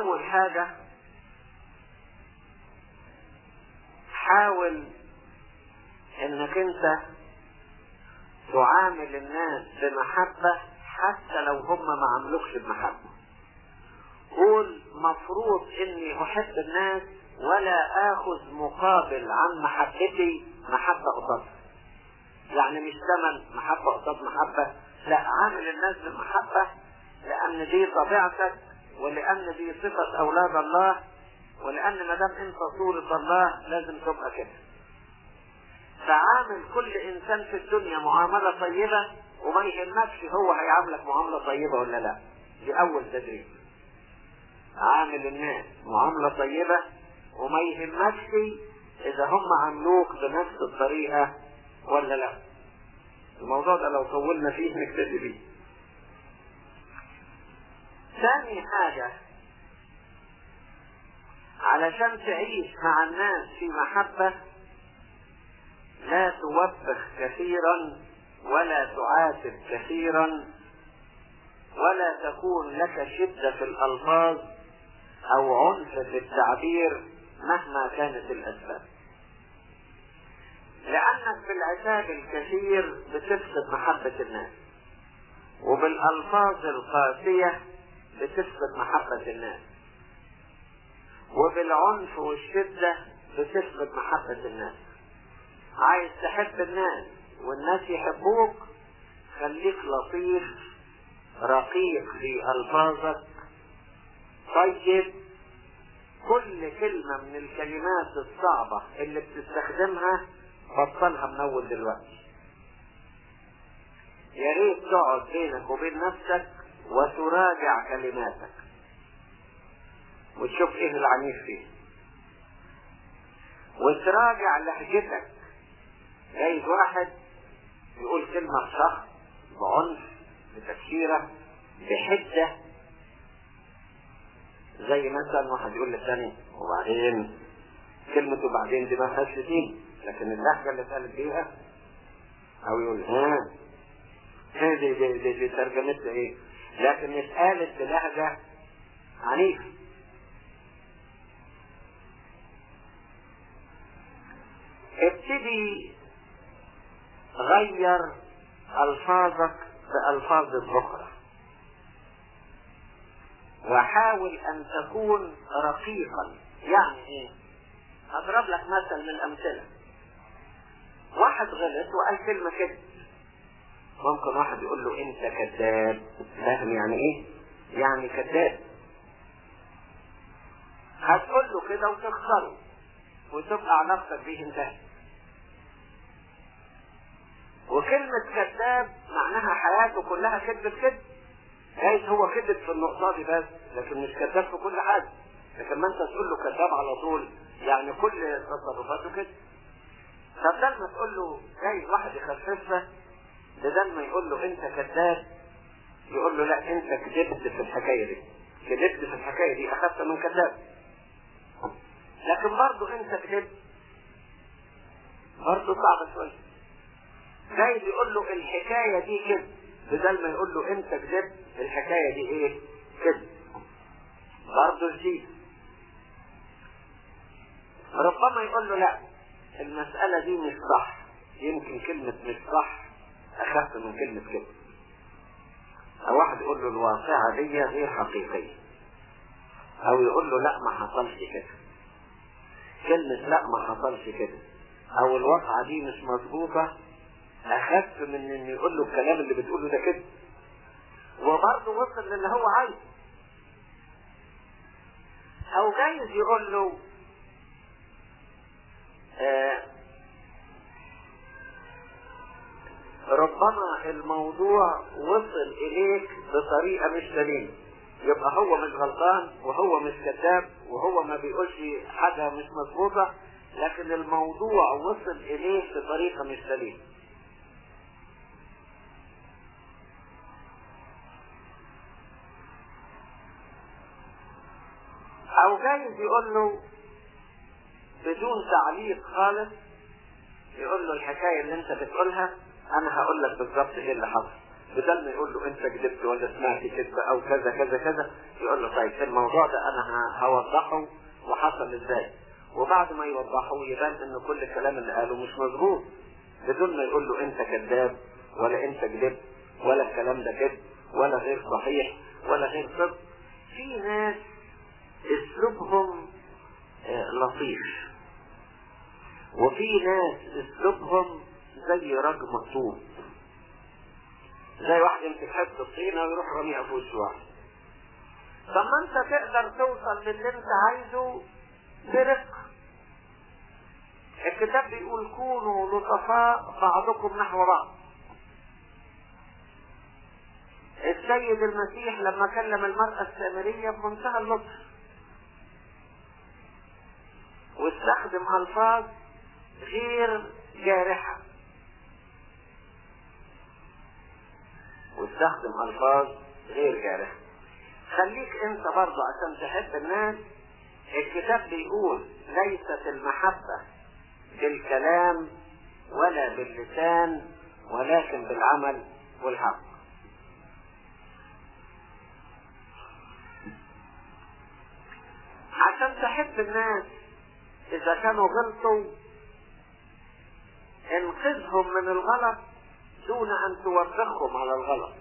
اول حاجة حاول إنك أنت تعامل الناس بمحبة حتى لو هم ما عملوكش بمحبة. قول مفروض إني أحب الناس ولا آخذ مقابل عن محبتي محبة قصاد. يعني مش ثمن محبة قصاد محبة لا عامل الناس بمحبة لأن دي طبيعتك. ولأن دي صفة أولاد الله ولأن ما دام أنت صورة الله لازم تبقى كده. فعامل كل إنسان في الدنيا معاملة طيبة وما يهمكش هو هيعاملك معاملة طيبة ولا لا. دي أول تدريب. عامل الناس معاملة طيبة وما يهمكش إذا هم عاملوك بنفس الطريقة ولا لا. الموضوع ده لو طولنا فيه نكتفي بيه. ثاني حاجة. علشان تعيش مع الناس في محبة لا توبخ كثيرا ولا تعاتب كثيرا ولا تكون لك شدة في الألفاظ أو عنف في التعبير مهما كانت الأسباب. لأنك بالعتاب الكثير بتفقد محبة الناس. وبالألفاظ القاسية بتفقد محبة الناس. وبالعنف والشدة بتفقد محبة الناس. عايز تحب الناس والناس يحبوك خليك لطيف رقيق في ألفاظك. طيب كل كلمة من الكلمات الصعبة اللي بتستخدمها بطلها من أول دلوقتي. يا ريت تقعد بينك وبين نفسك وتراجع كلماتك. وتشوف إيه العنيف فيه. وتراجع لهجتك. جايز واحد يقول كلمة بشخص بعنف بتكشيرة بحدة. زي مثلا واحد يقول للثاني وبعدين؟ كلمة وبعدين دي ما فيهاش شتيمة لكن اللهجة اللي اتقالت بيها أو يقول ها؟ ها دي دي دي, دي ترجمتها إيه؟ لكن اتقالت بلهجة عنيفة. ابتدي غير ألفاظك بألفاظ أخرى وحاول أن تكون رقيقا. يعني إيه؟ أضرب لك مثل من الأمثلة واحد غلط وقال كلمة كده. ممكن واحد يقول له أنت كذاب فاهم يعني إيه؟ يعني كذاب. هتقول له كده وتخسره وتبقى علاقتك بيه انتهت وكلمة كذاب معناها حياته كلها كذب كذب. جايز هو كذب في النقطة دي بس لكن مش كذاب في كل حاجة. لكن ما انت تقول له كذاب على طول يعني كل تصرفاته كده فبدل ما تقول له جايز واحد يخففها بدل ما يقول له انت كذاب يقول له لا انت كذبت في الحكاية دي. كذبت في الحكاية دي أخذت من كذاب. لكن برضه انت كذبت برضه صعب شوية. جايز يقول له الحكاية دي كذب. بدل ما يقول له انت كذبت الحكاية دي إيه؟ كذب. برضه جديد. ربما يقول له لا المسألة دي مش صح. يمكن كلمة مش صح. أخف من كلمة كده. أو واحد يقول له الواقعة دي غير حقيقية. أو يقول له لا ما حصلش كده. كلمة لا ما حصلش كده. أو الواقعة دي مش مظبوطة. أخف من إن يقول له الكلام اللي بتقوله ده كده. وبرضه وصل للي هو عايزه. أو جايز يقول له آه ربما الموضوع وصل إليك بطريقة مش سليمة يبقى هو مش غلطان وهو مش كذاب وهو ما بيقولش حاجة مش مظبوطة لكن الموضوع وصل إليه بطريقة مش سليمة أو جايز يقول له بدون تعليق خالص يقول له الحكاية اللي أنت بتقولها أنا هقول لك بالظبط إيه اللي حصل. بدل ما يقول له أنت كذبت ولا سمعت كذبة أو كذا كذا كذا يقول له طيب الموضوع ده أنا هوضحه وحصل إزاي. وبعد ما يوضحه يبان ان كل الكلام اللي قاله مش مظبوط. بدون ما يقول له أنت كذاب ولا أنت كذبت ولا الكلام ده كذب ولا غير صحيح ولا غير صدق في ناس أسلوبهم لطيف. وفي ناس أسلوبهم زي رجم الطوب زي واحد يمسك حتة الطينة ويروح راميها في وش واحد طب ما انت تقدر توصل للي انت عايزه برفق. الكتاب بيقول كونوا لطفاء بعضكم نحو بعض. السيد المسيح لما كلم المرأة السامرية بمنتهى اللطف. واستخدم ألفاظ غير جارحة. واستخدم ألفاظ غير جارحة خليك أنت برضه عشان تحب الناس. الكتاب بيقول ليست المحبة بالكلام ولا باللسان ولكن بالعمل والحق. عشان تحب الناس إذا كانوا غلطوا انقذهم من الغلط دون أن توبخهم على الغلط.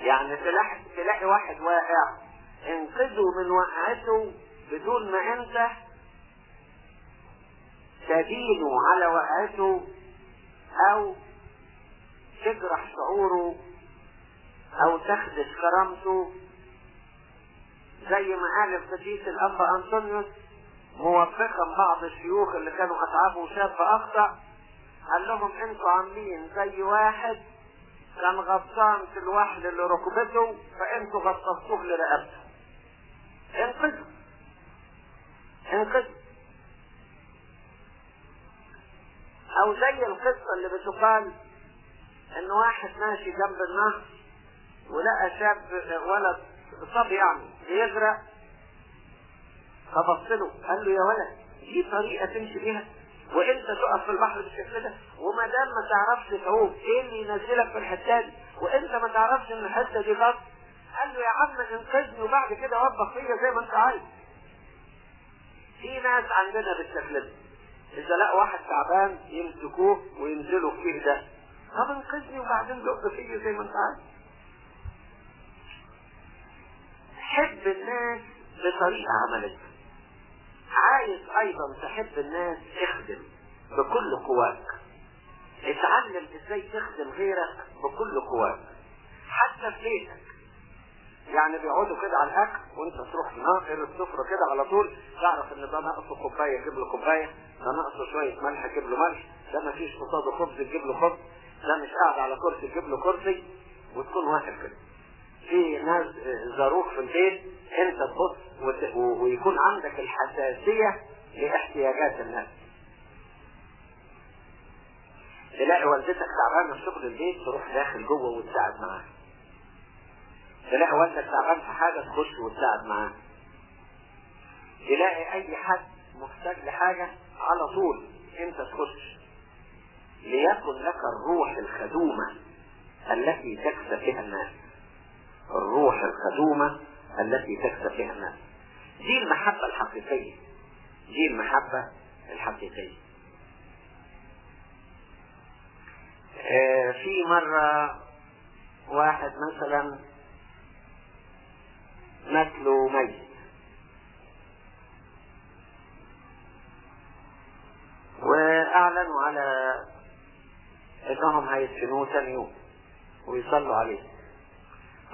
يعني تلاقي, تلاقي واحد واقع. انقذه من وقعته بدون ما انت تدينه على وقعته أو تجرح شعوره أو تخدش كرامته. زي ما قال القديس الأنبا أنطونيوس موفقا بعض الشيوخ اللي كانوا أتعبوا شاب أخطأ. قال لهم أنتوا عاملين زي واحد كان غطان في الوحل اللي ركبته فانتوا غطستوه لرقبته. انقذوا. انقذوا. أو زي القصة اللي بتقال إن واحد ماشي جنب النهر ولقى شاب ولد صبي يعني بيغرق فبص له قال له يا ولد دي طريقة تمشي بيها؟ وانت تقف في البحر بالشكل ده وما دام ما تعرفش تعوم إيه اللي ينزلك في الحته دي وانت ما تعرفش ان الحته دي غلط؟ قال له يا عم انقذني وبعد كده وبخ فيا زي ما انت عايز. في ناس عندنا بالشكل ده. إذا لقوا واحد تعبان يمسكوه وينزلوا فيه ده. طب انقذني وبعدين دق فيا زي ما انت عايز. حب الناس بطريقة عملية. عايز أيضا تحب الناس اخدم بكل قواك. اتعلم إزاي تخدم غيرك بكل قواك. حتى في بيتك. يعني بيقعدوا كده على الأكل وأنت تروح ناقر السفره كده على طول. تعرف إن ده ناقصه كوباية جيب له كوباية. ده ناقصه شوية ملح جيب له ملح. ده ما فيش قصاده خبز تجيب له خبز. ده مش قاعد على كرسي تجيب له كرسي. وتكون واقف كده. في ناس زاروك في البيت انت تبص. ويكون عندك الحساسية لاحتياجات الناس. تلاقي والدتك تعبانة في شغل البيت تروح داخل جوه وتساعد معاها. تلاقي والدك تعبان في حاجة تخش وتساعد معاه تلاقي أي حد محتاج لحاجة على طول أنت تخش. ليكن لك الروح الخدومة التي تكسب بها الناس. الروح الخدومة التي تكسب بها الناس. دي المحبة الحقيقية. دي المحبة الحقيقية. آه في مرة واحد مثلا مات له ميت. وأعلنوا على إنهم هيدفنوه ثاني يوم ويصلوا عليه.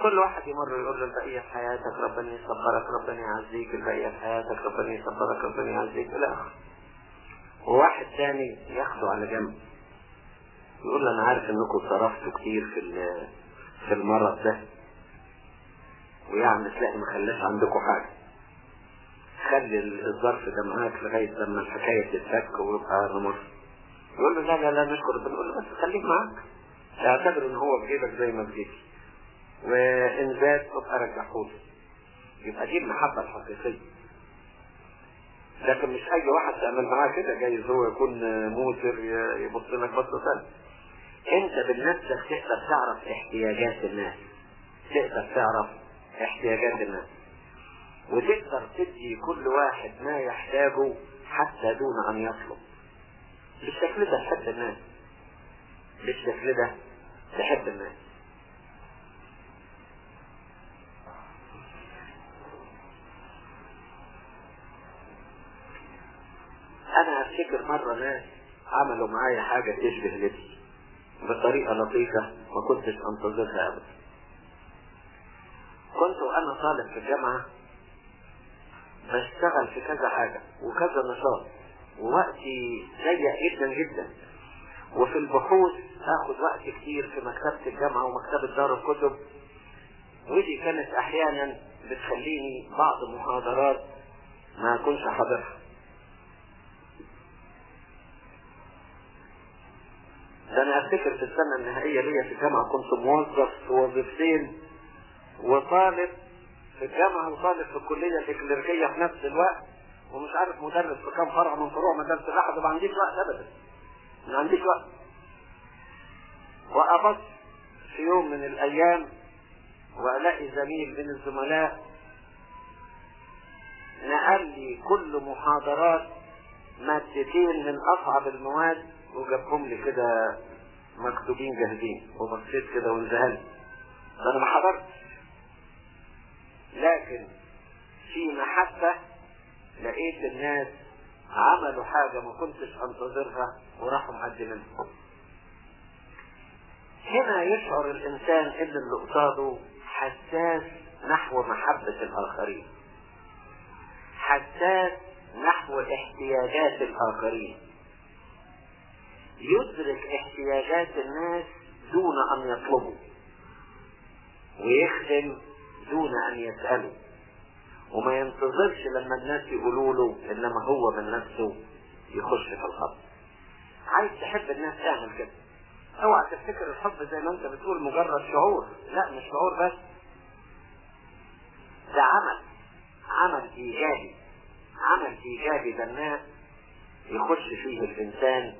كل واحد يمر يقول له البقية في حياتك؟ ربنا يصبرك ربنا يعزيك البقية في حياتك؟ ربنا يصبرك ربنا يعزيك إلى آخره. وواحد ثاني ياخده على جنب. يقول له أنا عارف إنكم صرفتوا كتير في في المرض ده. ويعني تلاقي ما خلاش عندكم حاجة. خلي الظرف ده معاك لغاية لما الحكاية تتفك ويبقى نمر يقول له لا لا لا نشكر ربنا. يقول له بس خليك معاك. اعتبر إن هو في جيبك زي ما في وإن زاد رجعهوله يبقى دي المحبة الحقيقية. لكن مش أي واحد تعمل معاه كده جايز هو يكون موسر يبص لك بصة ثانية أنت بنفسك تقدر تعرف احتياجات الناس. تقدر تعرف احتياجات الناس. وتقدر تدي كل واحد ما يحتاجه حتى دون أن يطلب. بالشكل ده تحب الناس. بالشكل ده تحب الناس. أنا أفتكر مرة ناس عملوا معايا حاجة تشبه لبسي بطريقة لطيفة ما كنتش أنتظرها ابدا. كنت وأنا طالب في الجامعة بشتغل في كذا حاجة وكذا نشاط. ووقتي ضيق جدا جدا. وفي البحوث اخد وقت كتير في مكتبة الجامعة ومكتبة دار الكتب. ودي كانت أحيانا بتخليني بعض محاضرات ما اكونش حاضرها. ده أنا أفتكر في السنة النهائية ليا في الجامعة كنت موظف في وظيفتين وطالب في الجامعة وطالب في الكلية الإكليريكية في نفس الوقت ومش عارف مدرس في كام فرع من فروع مدرسة الأحد ما عنديش وقت أبدا. ما عنديش وقت. وأبص في يوم من الأيام وألاقي زميل من الزملاء نقل لي كل محاضرات مادتين من أصعب المواد وجابهم لي كده مكتوبين جاهزين وبصيت كده وانذهلت أنا ما حضرتش. لكن في محبة لقيت الناس عملوا حاجة ما كنتش أنتظرها وراحوا مقدمينها هنا يشعر الإنسان إن اللي قصاده حساس نحو محبة الآخرين. حساس نحو احتياجات الآخرين. يدرك احتياجات الناس دون أن يطلبوا ويخدم دون أن يسألوا. وما ينتظرش لما الناس يقولوا له إنما هو من نفسه يخش في الخط. عايز تحب الناس تعمل كده. اوعى تفتكر الحب زي ما انت بتقول مجرد شعور. لا مش شعور بس. ده عمل. عمل إيجابي. عمل إيجابي بناء يخش فيه الإنسان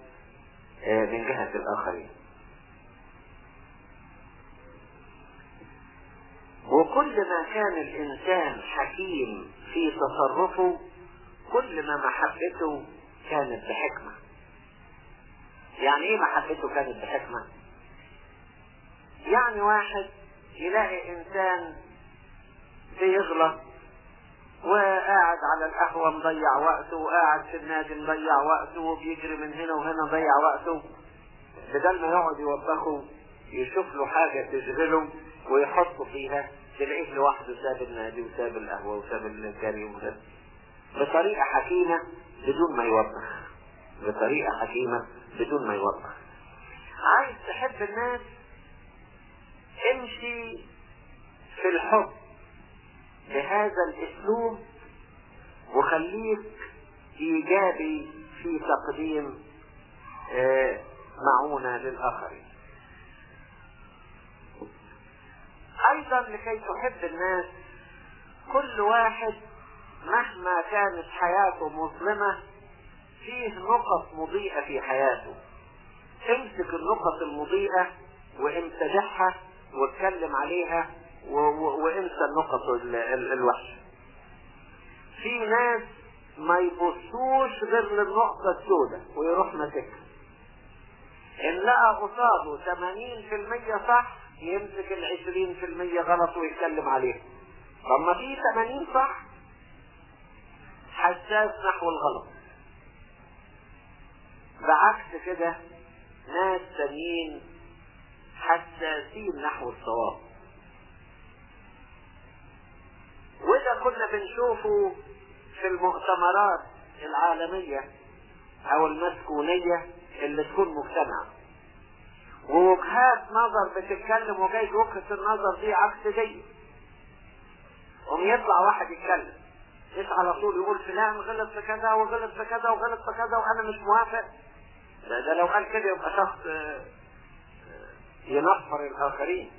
من جهة الآخرين. وكل ما كان الإنسان حكيم في تصرفه كل ما محبته كانت بحكمة. يعني إيه محبته كانت بحكمة؟ يعني واحد يلاقي إنسان بيغلط وقاعد على القهوة مضيع وقته وقاعد في النادي مضيع وقته وبيجري من هنا وهنا مضيع وقته. بدل ما يقعد يوبخه يشوف له حاجة تشغله ويحطه فيها تلاقيه لوحده ساب النادي وساب القهوة وساب الجري وساب بطريقة حكيمة بدون ما يوبخ. بطريقة حكيمة بدون ما يوبخ. عايز تحب الناس؟ امشي في الحب. بهذا الأسلوب وخليك إيجابي في تقديم معونة للآخرين. أيضا لكي تحب الناس كل واحد مهما كانت حياته مظلمة فيه نقط مضيئة في حياته. امسك النقط المضيئة وامتدحها واتكلم عليها وانسى النقط الوحشة في ناس ما يبصوش غير للنقطة السوداء ويروح ماسكها. إن لقى قصاده 80% صح يمسك ال 20% غلط ويتكلم عليه. طب ما في 80 صح؟ حساس نحو الغلط. بعكس كده ناس تانيين حساسين نحو الصواب. وده كنا بنشوفه في المؤتمرات العالمية أو المسكونية اللي تكون مجتمعة. ووجهات نظر بتتكلم وجاي وجهة النظر دي عكس دي. قوم يطلع واحد يتكلم. مش على طول يقول فلان غلط في كذا وغلط في كذا وغلط في كذا وأنا مش موافق. ده, ده لو قال كده يبقى شخص ينفر الآخرين.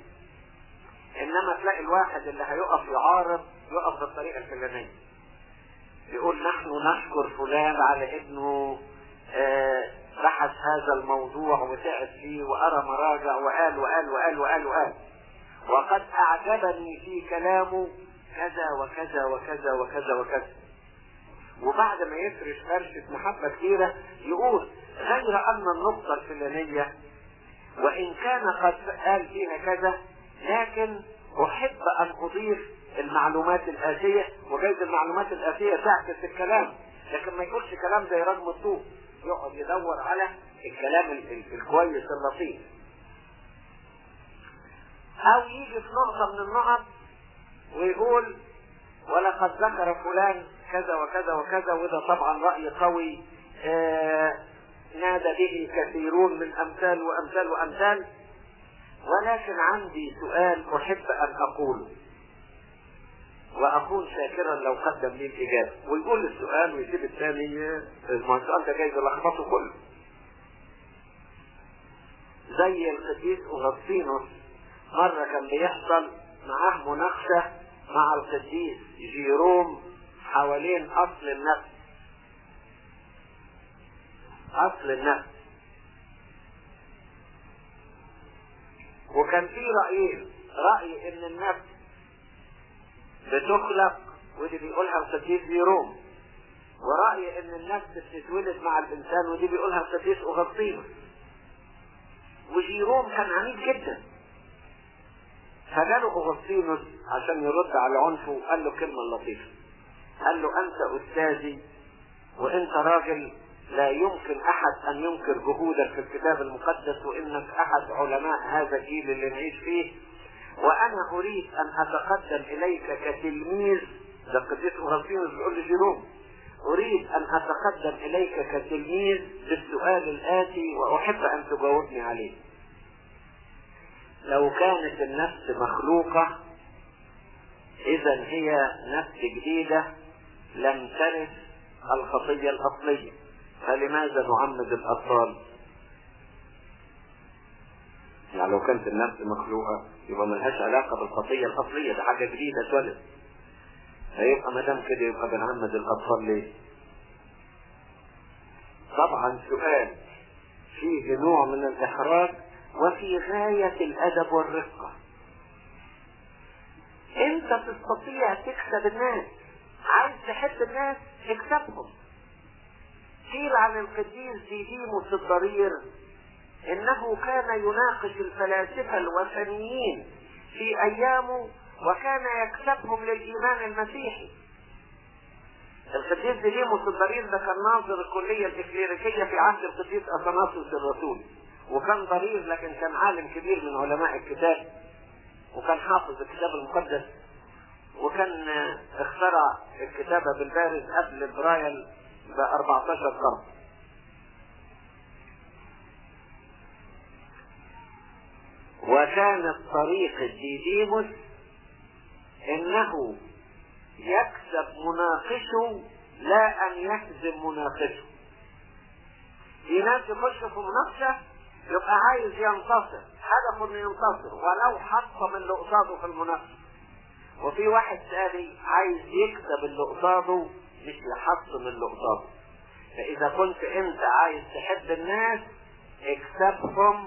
إنما تلاقي الواحد اللي هيقف يعارض يقف بالطريقة الفلانيه يقول نحن نشكر فلان على إنه آه، بحث هذا الموضوع وتعب فيه وأرى مراجع وقال وقال وقال وقال وقال. وقد أعجبني في كلامه كذا وكذا وكذا وكذا وكذا. وبعد ما يفرش فرشة محبة كثيرة يقول غير أن النقطة الفلانية وإن كان قد قال فيها كذا لكن أحب أن أضيف المعلومات الآتية وجايز المعلومات الآتية تعكس الكلام لكن ما يقولش كلام زي رجم الطوب يقعد يدور على الكلام ال- ال- الكويس اللطيف. أو يجي في نقطة من النقط ويقول ولقد ذكر فلان كذا وكذا وكذا وده طبعا رأي قوي آه نادى به كثيرون من أمثال وأمثال وأمثال ولكن عندي سؤال أحب أن أقوله. وأكون شاكرا لو قدم لي الإجابة. ويقول السؤال ويسيب الثاني ما السؤال ده جاي يلخبطه كله. زي القديس أغسطينوس مرة كان بيحصل معاه مناقشة مع القديس جيروم حوالين أصل النفس. أصل النفس. وكان في رأيين رأي إن النفس بتخلق ودي بيقولها القديس جيروم ورأي إن النفس بتتولد مع الإنسان ودي بيقولها القديس أغسطينوس وجيروم كان عنيف جدا. فجاله أغسطينوس عشان يرد على عنفه قال له كلمة لطيفة. قال له أنت أستاذي وأنت راجل لا يمكن أحد أن ينكر جهودك في الكتاب المقدس وإنك أحد علماء هذا الجيل اللي نعيش فيه. وأنا أريد أن أتقدم إليك كتلميذ ده القديس أغسطينوس بيقول لجيروم أريد أن أتقدم إليك كتلميذ بالسؤال الآتي وأحب أن تجاوبني عليه. لو كانت النفس مخلوقة إذا هي نفس جديدة لم ترث الخطية الأصلية. فلماذا نعمد الأطفال؟ يعني لو كانت النفس مخلوقة يبقى ملهاش علاقة بالخطية الأصلية ده حاجة جديدة اتولد فيبقى ما دام كده يبقى بنعمد الأطفال ليه؟ طبعا سؤال فيه نوع من الإحراج وفي غاية الأدب والرقة. أنت تستطيع تكسب الناس عايز تحب الناس اكسبهم. قيل عن القديس ديديموس الضرير إنه كان يناقش الفلاسفة الوثنيين في ايامه وكان يكسبهم للإيمان المسيحي. القديس ديديموس الضرير ده كان ناظر الكلية الإكليريكية في عهد القديس أثناسيوس الرسول وكان ضرير لكن كان عالم كبير من علماء الكتاب. وكان حافظ الكتاب المقدس. وكان اخترع الكتابة بالبارز قبل برايل ب 14 قرن. وكانت طريقة ديديموس إنه يكسب مناقشه لا أن يهزم مناقشه. في ناس يخش في مناقشة يبقى عايز ينتصر. هدفه انه ينتصر. ولو حطم اللي قصاده في المناقشة. وفي واحد تاني عايز يكسب اللي قصاده مش يحطم اللي قصاده فإذا كنت أنت عايز تحب الناس اكسبهم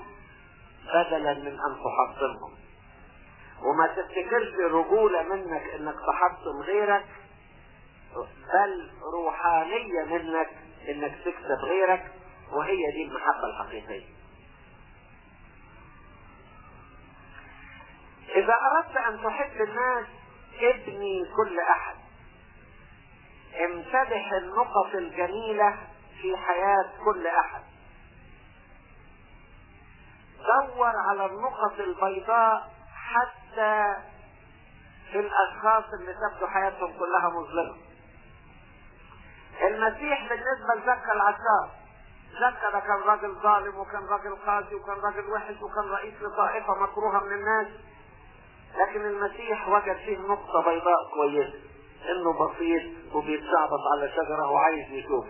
بدلا من أن تحطمهم وما تفتكرش رجولة منك إنك تحطم غيرك بل روحانية منك إنك تكسب غيرك وهي دي المحبة الحقيقية. إذا أردت أن تحب الناس ابني كل أحد. امتدح النقط الجميلة في حياة كل أحد. دور على النقط البيضاء حتى في الأشخاص اللي تبدو حياتهم كلها مظلمة. المسيح بالنسبة لزكا العشار زكا ده كان راجل ظالم وكان راجل قاسي وكان راجل وحش وكان رئيس لطائفة مكروهة من الناس. لكن المسيح وجد فيه نقطة بيضاء كويسة إنه بسيط وبيتشعبط على شجرة وعايز يشوف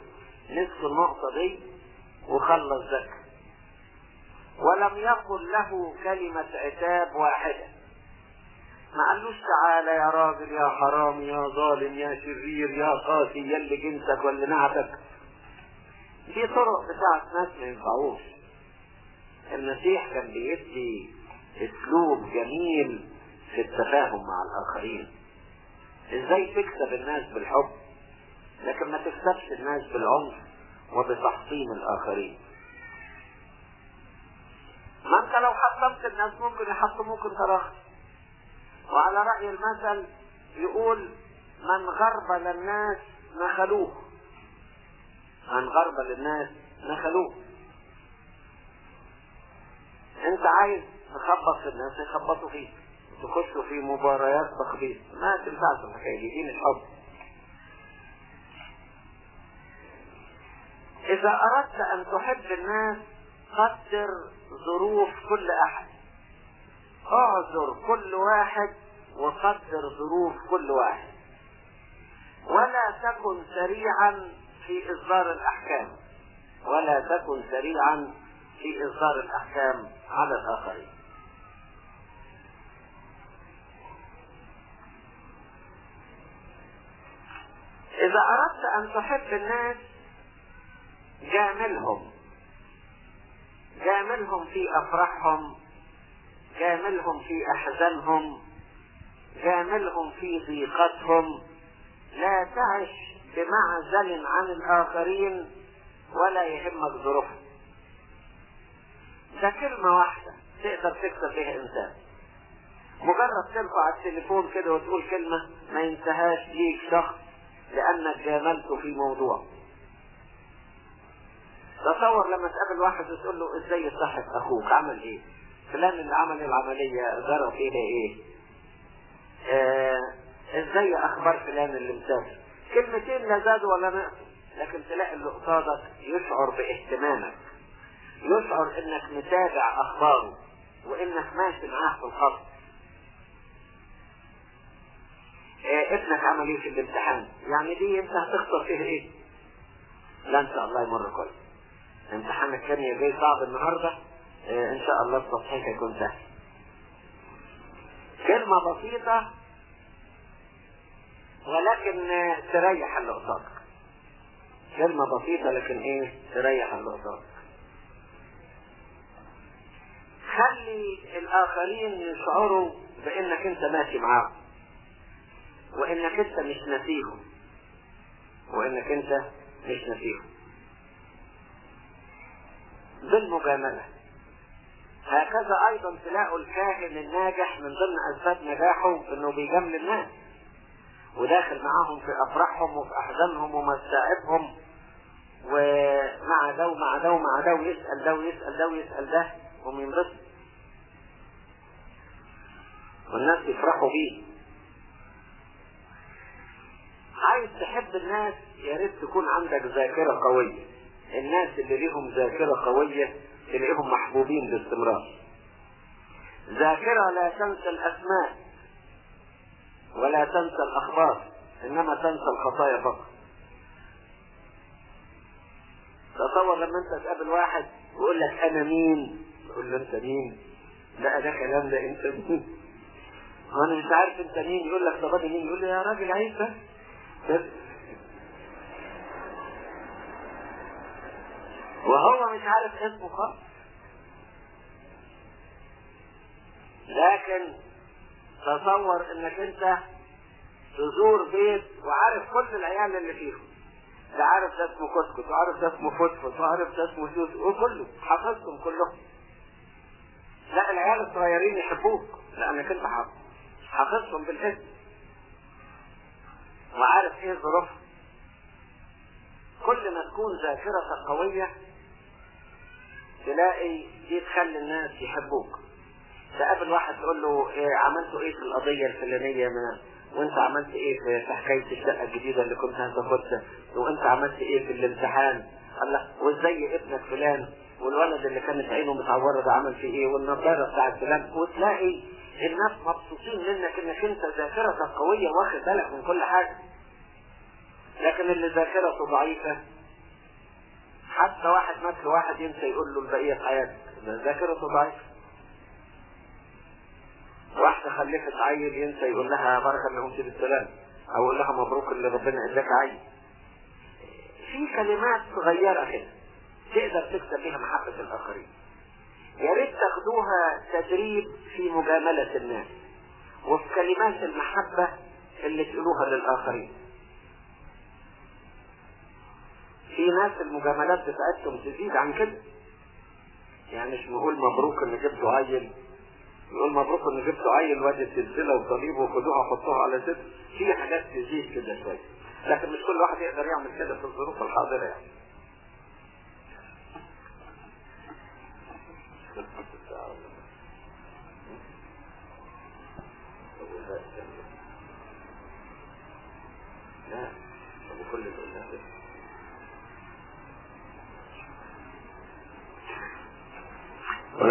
نسك النقطة دي وخلص زكا. ولم يقل له كلمة عتاب واحدة. ما قالوش تعالى يا راجل يا حرام يا ظالم يا شرير يا قاسي يا اللي جنسك واللي نعتك. في طرق بتاعت ناس ما ينفعوش. المسيح كان بيدي أسلوب جميل في التفاهم مع الآخرين. إزاي تكسب الناس بالحب؟ لكن ما تكسبش الناس بالعنف وبتحطيم الآخرين. ما انت لو حطمت الناس ممكن يحطموك انت راخر وعلى رأي المثل يقول من غرب للناس نخلوه. من غرب للناس نخلوه. أنت عايز تخبط في الناس يخبطوا فيك. تخشوا في مباريات تخبيط. ما تنفعش الحكاية دي الحب إذا أردت أن تحب الناس قدر ظروف كل أحد. اعذر كل واحد وقدر ظروف كل واحد. ولا تكن سريعا في إصدار الأحكام. ولا تكن سريعا في إصدار الأحكام على الآخرين. إذا أردت أن تحب الناس جاملهم. جاملهم في أفراحهم جاملهم في أحزانهم جاملهم في ضيقتهم. لا تعش بمعزل عن الآخرين ولا يهمك ظروفهم. ده كلمة واحدة تقدر تكسب بها إنسان. مجرد ترفع التليفون كده وتقول كلمة ما ينتهاش ليك شخص لأنك جاملته في موضوع. تصور لما تقابل واحد وتقول له إزاي صحة أخوك؟ عمل إيه؟ فلان اللي عمل العملية جرى فيها إيه؟ آه إزاي أخبار فلان اللي مسافر؟ كلمتين لا زادوا ولا نقصوا. لكن تلاقي اللي قصادك يشعر باهتمامك يشعر إنك متابع أخباره وإنك ماشي معاه في الخط. آه ابنك عمل إيه في الامتحان؟ يعني دي أنت هتخسر فيها إيه؟ لا إن شاء الله يمر كويس. امتحان الكيمياء جاي صعب النهارده. آه إن شاء الله التصحيح هيكون سهل. كلمة بسيطة ولكن تريح اللي قصادك كلمة بسيطة لكن إيه؟ تريح اللي قصادك خلي الآخرين يشعروا بإنك أنت ماشي معاهم وإنك أنت مش نسيهم وإنك أنت مش نسيهم بالمجاملة. هكذا أيضا تلاقوا الكاهن الناجح من ضمن أسباب نجاحه إنه بيجامل الناس. وداخل معاهم في أفراحهم وفي أحزانهم ومساعدهم ومع ده ومع ده ومع ده ويسأل ده ويسأل ده ويسأل ده وينبسط والناس يفرحوا بيه. عايز تحب الناس يا ريت تكون عندك ذاكرة قوية. الناس اللي ليهم ذاكرة قوية تلاقيهم محبوبين باستمرار. ذاكرة لا تنسى الأسماء ولا تنسى الأخبار إنما تنسى الخطايا فقط. تصور لما أنت تقابل واحد ويقول لك أنا مين؟ تقول له أنت مين؟ لا ده كلام ده أنت مين؟ وأنا مش عارف أنت مين. يقول لك طب أنا مين؟ يقول لي يا راجل عيب وهو مش عارف اسمه خالص. لكن تصور انك انت تزور بيت وعارف كل العيال اللي فيهم ده عارف ده اسمه كسكس وعارف ده اسمه فتفت وعارف ده اسمه سوس وكله حافظهم كلهم. لا العيال الصغيرين يحبوك. لانك انت حافظ. حافظهم بالاسم. وعارف إيه ظروفهم كل ما تكون ذاكرتك قوية تلاقي دي تخلي الناس يحبوك. تقابل واحد تقول له إيه عملتوا إيه في القضية الفلانية؟ ما وأنت عملت إيه في حكاية الشقة الجديدة اللي كنت هتاخدها؟ وأنت عملت إيه في الامتحان؟ الله وإزاي ابنك فلان والولد اللي كانت عينه متعورة ده عمل فيه إيه؟ والنظارة بتاعت فلان. وتلاقي الناس مبسوطين منك إنك أنت ذاكرتك قوية واخد بالك من كل حاجة. لكن اللي ذاكرته ضعيفة حتى واحد مات واحد ينسى يقول له البقية في حياتك ده ذاكرته ضعيفة واحدة خلفت عيل ينسى يقول لها بارك اللهم في بالسلام. أو يقول لها مبروك اللي ربنا اداك عيل. في كلمات صغيرة كده تقدر تكسب بيها محبة الآخرين. يا ريت تاخدوها تدريب في مجاملة الناس. وفي كلمات المحبة اللي تقولوها للآخرين. في ناس المجاملات بتاعتهم تزيد عن كده. يعني مش نقول مبروك ان جبتوا عيل يقول مبروك ان جبتوا عيل وأدي السلسله وصليب وخدوها حطوها على ست في حاجات تزيد كده شوية. لكن مش كل واحد يقدر يعمل كده في الظروف الحاضرة يعني.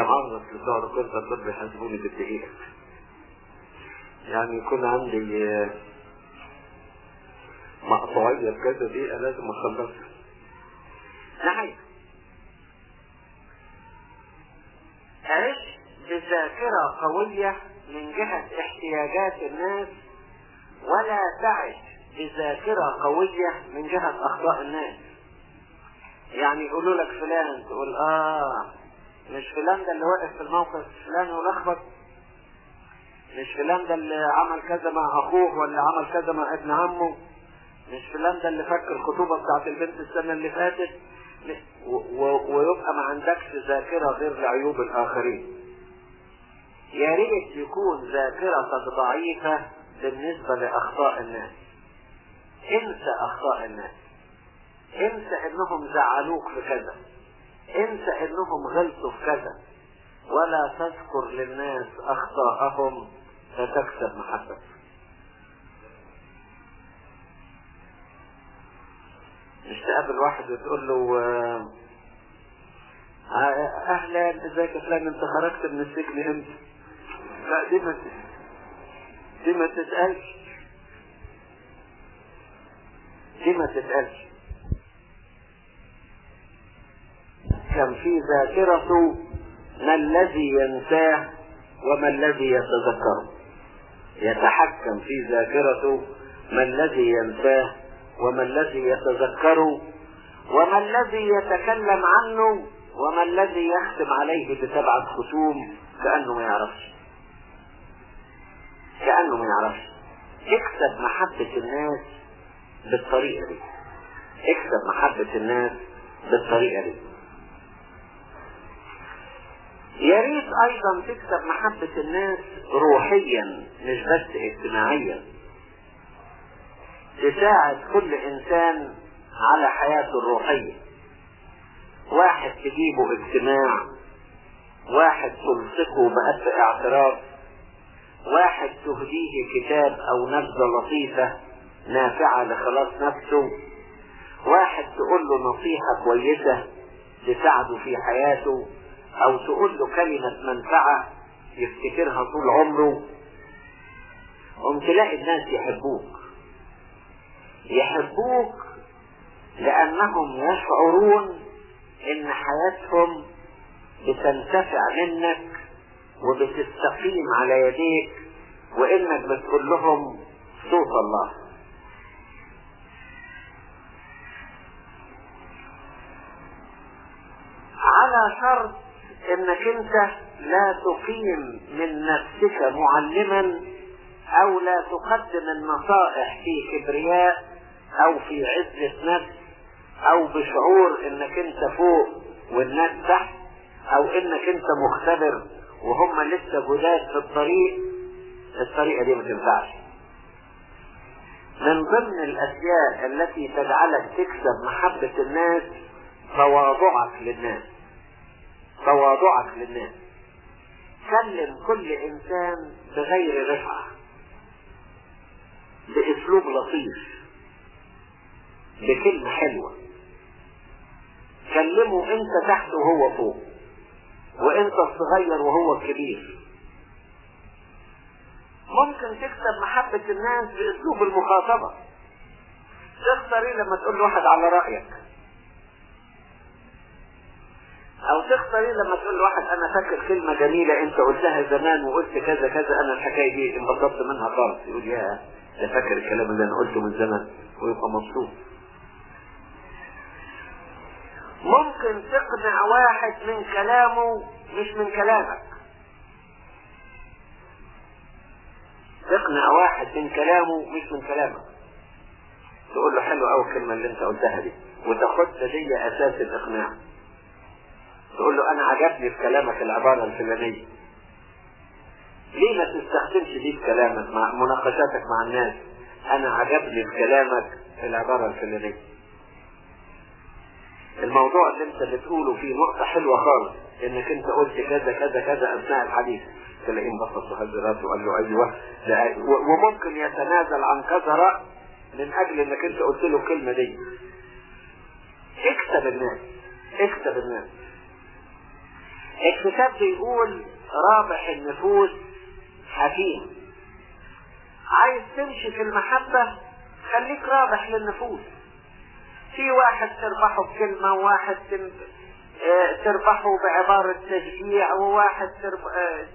معرض لظهر كنت الطب بيحاسبوني بالدقيقة. يعني يكون عندي مقطوعية بكذا دقيقة لازم أخلصها. نهاية عش بذاكرة قوية من جهة احتياجات الناس ولا تعش بذاكرة قوية من جهة أخطاء الناس. يعني يقولوا لك فلان تقول آه مش فلان ده اللي واقف في الموقف فلان ولخبط؟ مش فلان ده اللي عمل كذا مع أخوه ولا عمل كذا مع ابن عمه؟ مش فلان ده اللي فك الخطوبة بتاعت البنت السنة اللي فاتت؟ ويبقى ما عندكش ذاكرة غير لعيوب الآخرين. يا ريت يكون ذاكرتك ضعيفة بالنسبة لأخطاء الناس. انسى أخطاء الناس. انسى إنهم زعلوك في كذا. انسى انهم غلطوا في كذا. ولا تذكر للناس أخطاءهم فتكسب محبة. مش تقابل واحد وتقول له أهلا إزيك يا فلان؟ أنت خرجت من السجن إمتى؟ لا دي ما دي ما تتقالش دي ما تتقالش يتحكم في ذاكرته ما الذي ينساه وما الذي يتذكره. يتحكم في ذاكرته ما الذي ينساه وما الذي يتذكره وما الذي يتكلم عنه وما الذي يختم عليه بسبعة ختوم كأنه ما يعرفش. كأنه ما يعرفش. اكسب محبة الناس بالطريقة دي. اكسب محبة الناس بالطريقة دي. يا ريت أيضا تكسب محبة الناس روحيا مش بس اجتماعيا. تساعد كل إنسان على حياته الروحية. واحد تجيبه اجتماع واحد تلصقه بأب اعتراف واحد تهديه كتاب أو نبذة لطيفة نافعة لخلاص نفسه واحد تقول له نصيحة كويسة تساعده في حياته. أو تقول له كلمة منفعة يفتكرها طول عمره قم تلاقي الناس يحبوك. يحبوك لأنهم يشعرون إن حياتهم بتنتفع منك وبتستقيم على يديك وإنك بتقول لهم صوت الله. على شرط إنك أنت لا تقيم من نفسك معلما أو لا تقدم النصائح في كبرياء أو في عزة نفس أو بشعور إنك أنت فوق والناس تحت أو إنك أنت مختبر وهم لسه جداد في الطريق. الطريقة دي ما تنفعش. من ضمن الاشياء التي تجعلك تكسب محبة الناس تواضعك للناس. تواضعك للناس. كلم كل إنسان بغير رفعة. بأسلوب لطيف. بكلمة حلوة. كلمه إنت تحت وهو فوق. وإنت الصغير وهو الكبير. ممكن تكسب محبة الناس بأسلوب المخاطبة. تخسر إيه لما تقول واحد على رأيك. أو تخسر إيه لما تقول لواحد أنا فاكر كلمة جميلة أنت قلتها زمان وقلت كذا كذا أنا الحكاية دي انبسطت منها خالص. يقول يا ده فاكر الكلام اللي أنا قلته من زمان. ويبقى مبسوط. ممكن تقنع واحد من كلامه مش من كلامك. تقنع واحد من كلامه مش من كلامك. تقول له حلو قوي الكلمة اللي أنت قلتها دي وتاخد دي أساس الإقناع. تقول له أنا عجبني في كلامك العبارة الفلانية. ليه ما تستخدمش دي في كلامك مع مناقشاتك مع الناس؟ أنا عجبني في كلامك العبارة الفلانية. الموضوع اللي أنت بتقوله فيه نقطة حلوة خالص إنك أنت قلت كذا كذا كذا أثناء الحديث. تلاقيه انبسط وهز راسه وقال له أيوه. وممكن يتنازل عن كذا رأي من أجل إنك أنت قلت له الكلمة دي. اكسب الناس اكسب الناس. الكتاب بيقول رابح النفوس حكيم. عايز تمشي في المحبة خليك رابح للنفوس. في واحد تربحه بكلمة وواحد تربحه بعبارة تشجيع وواحد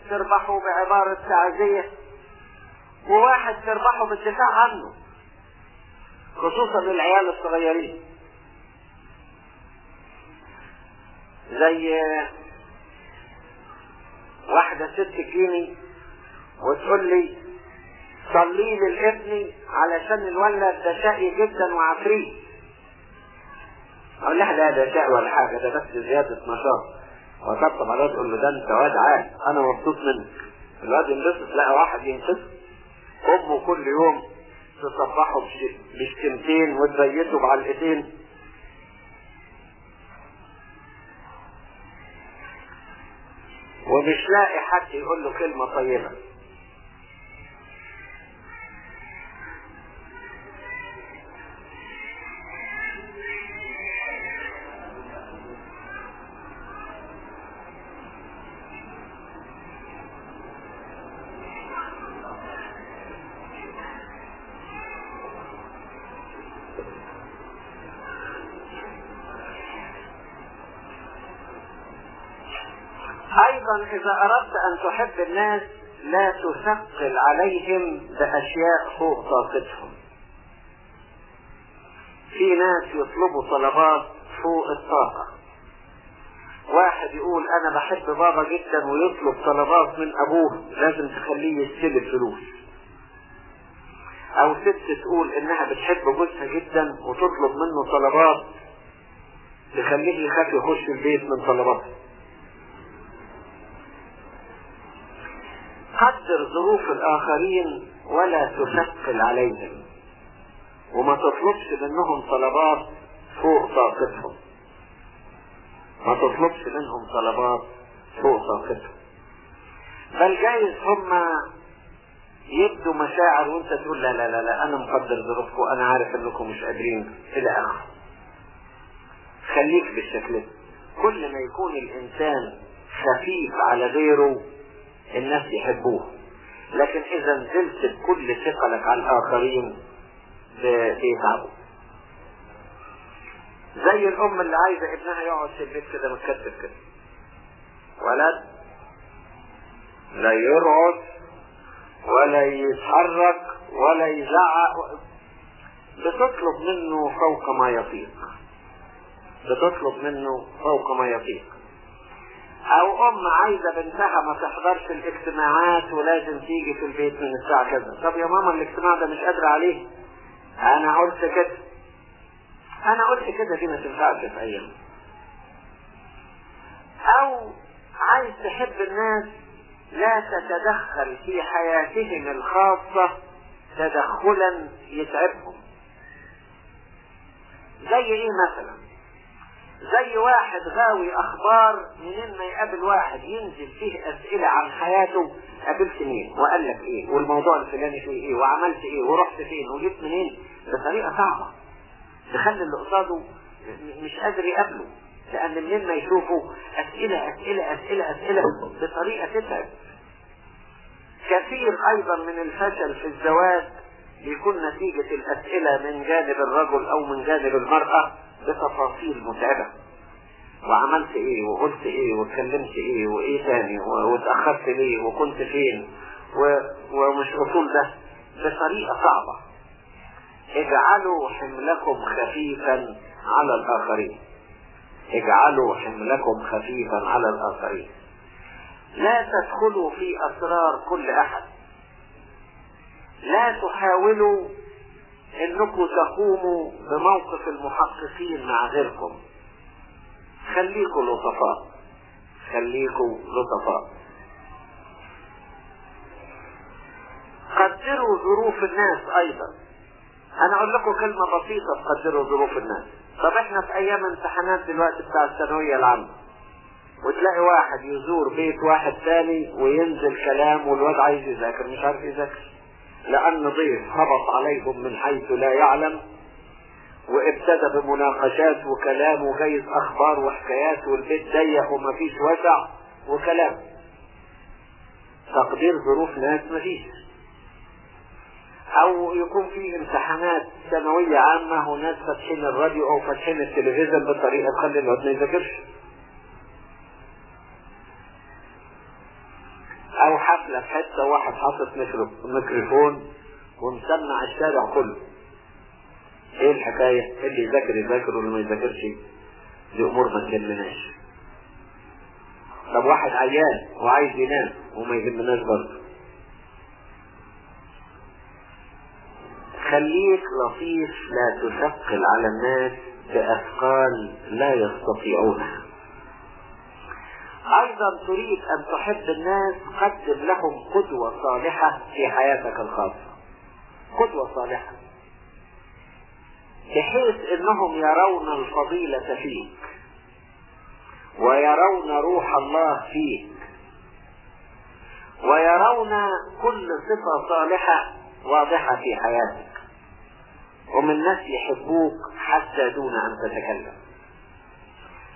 تربحه بعبارة تعزية وواحد تربحه بالدفاع عنه خصوصا للعيال الصغيرين. زي واحدة ست تجيني وتقول لي صلي لي لابني علشان الولد ده شقي جدا وعفريت. أقول لها لا ده شقي ولا حاجة ده بس زيادة نشاط. وطبطب على تقول له ده أنت واد عاد أنا مبسوط منك. الواد ينبسط لقى واحد ينقص أمه كل يوم تصبحه بشتمتين وتبيته بعلقتين. ومش لاقي حد يقول له كلمة طيبة. إذا أردت أن تحب الناس لا تثقل عليهم بأشياء فوق طاقتهم. في ناس يطلبوا طلبات فوق الطاقة. واحد يقول أنا بحب بابا جدا ويطلب طلبات من أبوه لازم تخليه يستلف فلوس. أو ست تقول إنها بتحب جوزها جدا وتطلب منه طلبات تخليه يخاف يخش البيت من طلباتها. قدر ظروف الآخرين ولا تثقل عليهم. وما تطلبش منهم طلبات فوق طاقتهم. ما تطلبش منهم طلبات فوق طاقتهم. بل جايز هم يبدوا مشاعر وانت تقول لا لا لا لا أنا مقدر ظروفكم أنا عارف إنكم مش قادرين. إلى آخره. خليك بالشكل كل ما يكون الإنسان خفيف على غيره الناس يحبوه. لكن إذا نزلت بكل ثقلك على الآخرين بيتعبوا زي الأم اللي عايزة ابنها يقعد في البيت كده متكتف كده. ولد لا يرعد ولا يتحرك ولا يزعق. بتطلب منه فوق ما يطيق. بتطلب منه فوق ما يطيق. أو أم عايزة بنتها ما تحضرش الاجتماعات ولازم تيجي في البيت من الساعة كذا. طب يا ماما الاجتماع ده مش قادرة عليه. أنا قلت كده. أنا قلت كده دي ما تنفعش في أيام. أو عايز تحب الناس لا تتدخل في حياتهم الخاصة تدخلا يتعبهم. زي إيه مثلا؟ زي واحد غاوي أخبار منين ما يقابل واحد ينزل فيه أسئلة عن حياته قابلت مين؟ وقال لك إيه؟ والموضوع الفلاني فيه إيه؟ وعملت إيه؟ ورحت فين؟ وجيت منين؟ بطريقة صعبة. تخلي اللي قصاده مش قادر يقابله لأن منين ما يشوفوا اسئلة اسئلة اسئلة اسئلة بطريقة تتعب كثير أيضا من الفشل في الزواج بيكون نتيجة الأسئلة من جانب الرجل أو من جانب المرأة بتفاصيل متعبة. وعملت إيه وقلت إيه واتكلمت إيه وإيه تاني واتأخرت ليه وكنت فين و... ومش أصول ده بطريقة صعبة. اجعلوا حملكم خفيفا على الآخرين. اجعلوا حملكم خفيفا على الآخرين. لا تدخلوا في أسرار كل أحد. لا تحاولوا إنكم تقوموا بموقف المحققين مع غيركم. خليكوا لطفاء. خليكوا لطفاء. قدروا ظروف الناس أيضا. أنا أقول لكم كلمة بسيطة تقدروا ظروف الناس. طب إحنا في أيام امتحانات دلوقتي بتاع الثانوية العامة وتلاقي واحد يزور بيت واحد ثاني وينزل كلام والواد عايز يذاكر مش عارف يذاكر. لأن ضيف هبط عليهم من حيث لا يعلم وابتدى بمناقشات وكلام وجايز أخبار وحكايات والبيت ضيق ومفيش وسع وكلام. تقدير ظروف ناس مفيش. أو يكون في امتحانات ثانوية عامة وناس فاتحين الراديو أو فاتحين التلفزيون بطريقة تخلي الواد ما يذاكرش. في حتة واحد حاطط ميكروفون ومسمع الشارع كله. إيه الحكاية؟ اللي يذاكر؟ يذاكر واللي ما يذاكرش؟ دي أمور ما تهمناش. طب واحد عيان وعايز ينام وما يهمناش برضه. خليك لطيف لا تثقل على الناس بأثقال لا يستطيعونها. أيضا تريد أن تحب الناس قدم لهم قدوة صالحة في حياتك الخاصة. قدوة صالحة. بحيث إنهم يرون الفضيلة فيك. ويرون روح الله فيك. ويرون كل صفة صالحة واضحة في حياتك. ومن ناس يحبوك حتى دون أن تتكلم.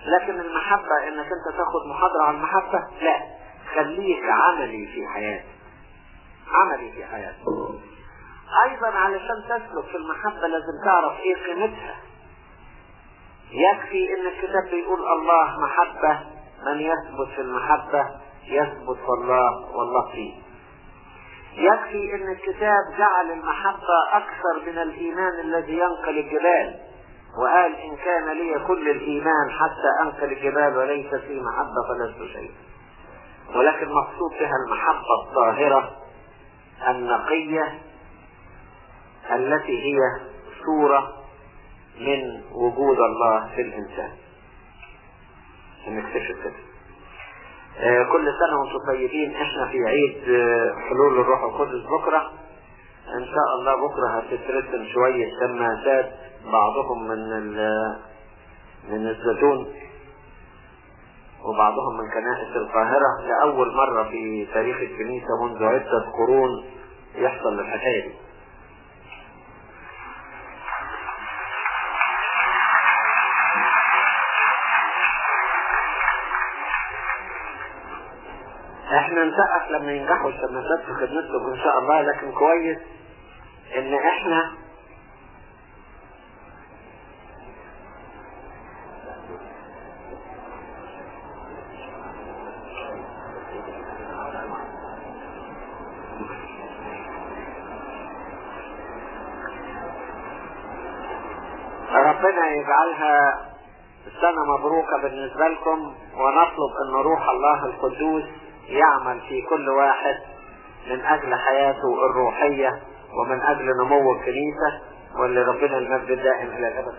لكن المحبة إنك أنت تاخد محاضرة عن المحبة لا. خليك عملي في حياتك. عملي في حياتك. أيضا علشان تسلك في المحبة لازم تعرف إيه قيمتها. يكفي إن الكتاب بيقول الله محبة من يثبت في المحبة يثبت في الله والله فيه. يكفي إن الكتاب جعل المحبة أكثر من الإيمان الذي ينقل الجبال. وقال إن كان لي كل الإيمان حتى أنقل الجبال وليس في محبة فلست شيء ولكن مقصود بها المحبة الطاهرة النقية التي هي صورة من وجود الله في الإنسان. نكتشف كده. آه كل سنة وأنتم طيبين. إحنا في عيد آه حلول الروح القدس بكرة. إن شاء الله بكرة هتترسم شوية. سماسات بعضهم من من الزيتون وبعضهم من كنائس القاهرة. لأول مرة في تاريخ الكنيسة منذ عدة قرون يحصل الحكاية دي. إحنا نسقف لما ينجحوا الشماسات في خدمتكم إن شاء الله لكن كويس إن إحنا ربنا يجعلها سنة مبروكة بالنسبة لكم ونطلب أن روح الله القدوس يعمل في كل واحد من أجل حياته الروحية ومن أجل نمو الكنيسة واللي ربنا المجد دائم إلى الأبد.